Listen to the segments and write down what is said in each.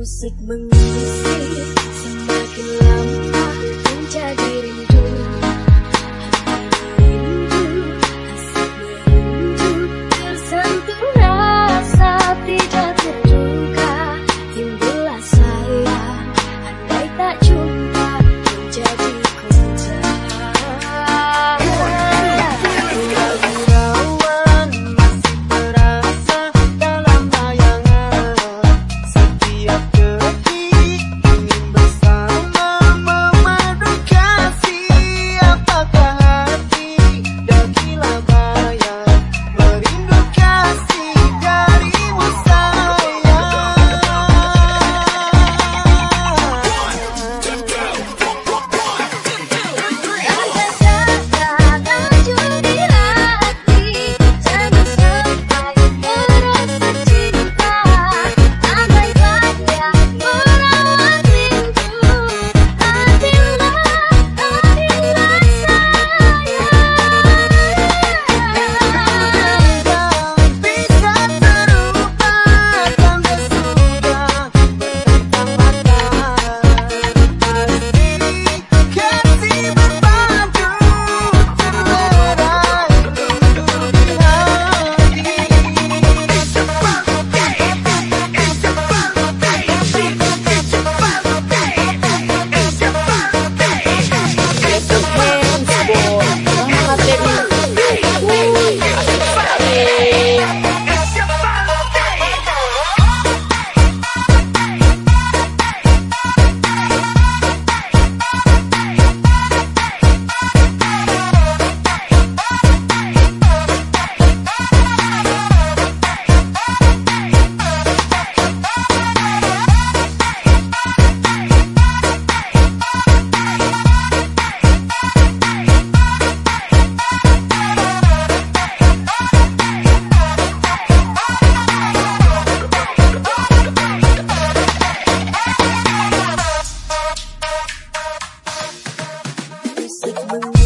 musik mengisi Thank you.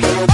little